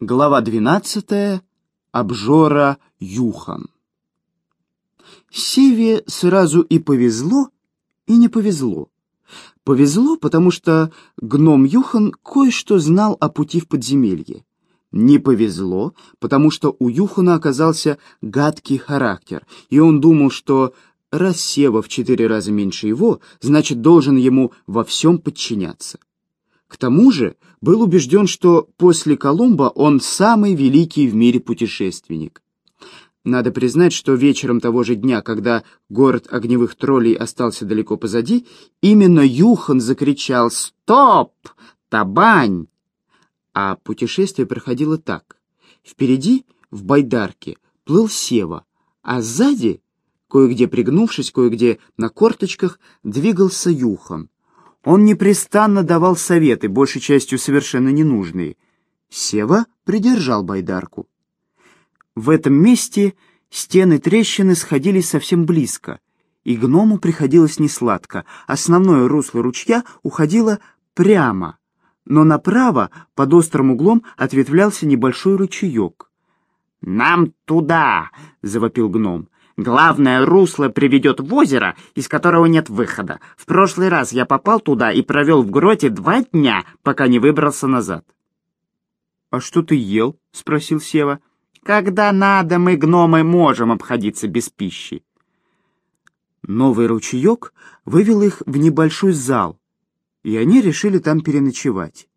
Глава 12. Обжора Юхан. Севе сразу и повезло, и не повезло. Повезло, потому что гном Юхан кое-что знал о пути в подземелье. Не повезло, потому что у Юхана оказался гадкий характер, и он думал, что раз Сева в четыре раза меньше его, значит, должен ему во всем подчиняться. К тому же был убежден, что после Колумба он самый великий в мире путешественник. Надо признать, что вечером того же дня, когда город огневых троллей остался далеко позади, именно Юхан закричал «Стоп! Табань!» А путешествие проходило так. Впереди, в байдарке, плыл Сева, а сзади, кое-где пригнувшись, кое-где на корточках, двигался Юхан. Он непрестанно давал советы, большей частью совершенно ненужные. Сева придержал байдарку. В этом месте стены трещины сходились совсем близко, и гному приходилось несладко. Основное русло ручья уходило прямо, но направо, под острым углом, ответвлялся небольшой ручеек. «Нам туда!» — завопил гном. Главное русло приведет в озеро, из которого нет выхода. В прошлый раз я попал туда и провел в гроте два дня, пока не выбрался назад. — А что ты ел? — спросил Сева. — Когда надо, мы, гномы, можем обходиться без пищи. Новый ручеек вывел их в небольшой зал, и они решили там переночевать.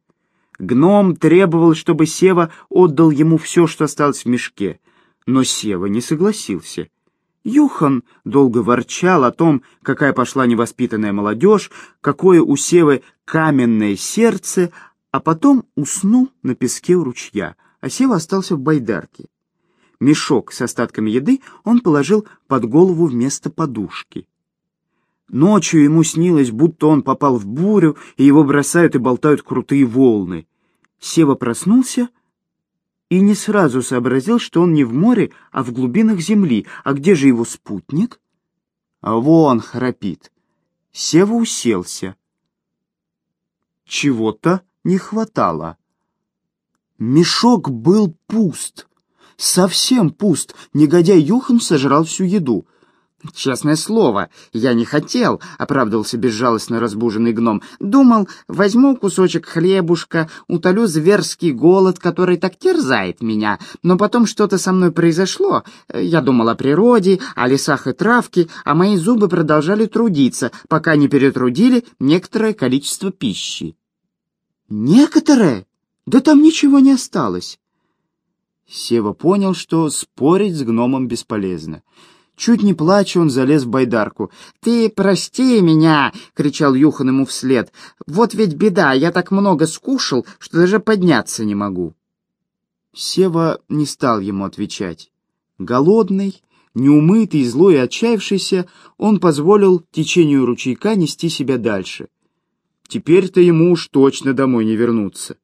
Гном требовал, чтобы Сева отдал ему все, что осталось в мешке, но Сева не согласился — Юхан долго ворчал о том, какая пошла невоспитанная молодежь, какое у Севы каменное сердце, а потом уснул на песке у ручья, а Сева остался в байдарке. Мешок с остатками еды он положил под голову вместо подушки. Ночью ему снилось, будто он попал в бурю, и его бросают и болтают крутые волны. Сева проснулся и не сразу сообразил, что он не в море, а в глубинах земли. А где же его спутник? А вон храпит. Сева уселся. Чего-то не хватало. Мешок был пуст. Совсем пуст. Негодяй Юхан сожрал всю еду — «Честное слово, я не хотел», — оправдывался безжалостно разбуженный гном. «Думал, возьму кусочек хлебушка, утолю зверский голод, который так терзает меня. Но потом что-то со мной произошло. Я думал о природе, о лесах и травке, а мои зубы продолжали трудиться, пока не перетрудили некоторое количество пищи». «Некоторое? Да там ничего не осталось». Сева понял, что спорить с гномом бесполезно. Чуть не плача, он залез в байдарку. «Ты прости меня!» — кричал Юхан ему вслед. «Вот ведь беда, я так много скушал, что даже подняться не могу». Сева не стал ему отвечать. Голодный, неумытый, злой и отчаявшийся, он позволил течению ручейка нести себя дальше. Теперь-то ему уж точно домой не вернуться.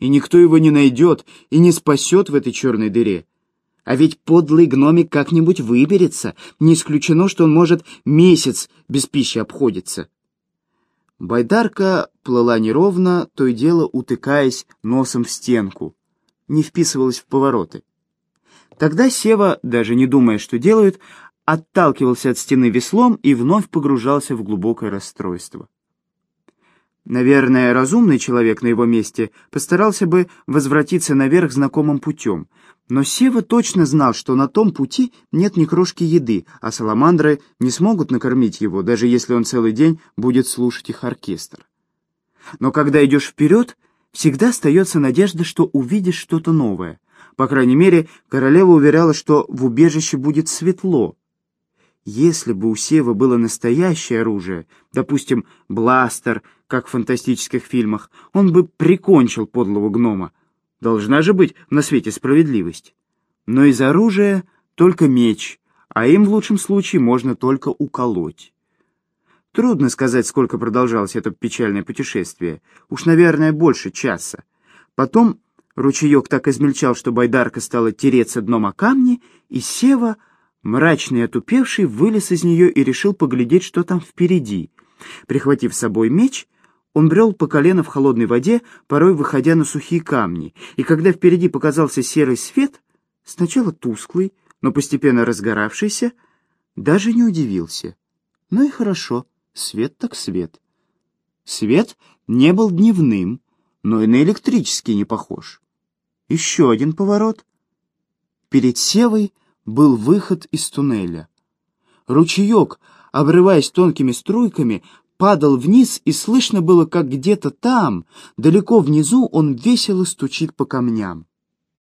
И никто его не найдет и не спасет в этой черной дыре. А ведь подлый гномик как-нибудь выберется. Не исключено, что он может месяц без пищи обходиться. Байдарка плыла неровно, то и дело утыкаясь носом в стенку. Не вписывалась в повороты. Тогда Сева, даже не думая, что делает, отталкивался от стены веслом и вновь погружался в глубокое расстройство. Наверное, разумный человек на его месте постарался бы возвратиться наверх знакомым путем, но Сева точно знал, что на том пути нет ни крошки еды, а саламандры не смогут накормить его, даже если он целый день будет слушать их оркестр. Но когда идешь вперед, всегда остается надежда, что увидишь что-то новое. По крайней мере, королева уверяла, что в убежище будет светло. Если бы у Сева было настоящее оружие, допустим, бластер, как в фантастических фильмах, он бы прикончил подлого гнома, Должна же быть на свете справедливость. Но из оружия только меч, а им в лучшем случае можно только уколоть. Трудно сказать, сколько продолжалось это печальное путешествие. Уж, наверное, больше часа. Потом ручеек так измельчал, что байдарка стала тереться дном о камни, и Сева, мрачный и отупевший, вылез из нее и решил поглядеть, что там впереди. Прихватив с собой меч, Он брел по колено в холодной воде, порой выходя на сухие камни, и когда впереди показался серый свет, сначала тусклый, но постепенно разгоравшийся, даже не удивился. Ну и хорошо, свет так свет. Свет не был дневным, но и на электрический не похож. Еще один поворот. Перед Севой был выход из туннеля. Ручеек, обрываясь тонкими струйками, падал вниз, и слышно было, как где-то там, далеко внизу, он весело стучит по камням.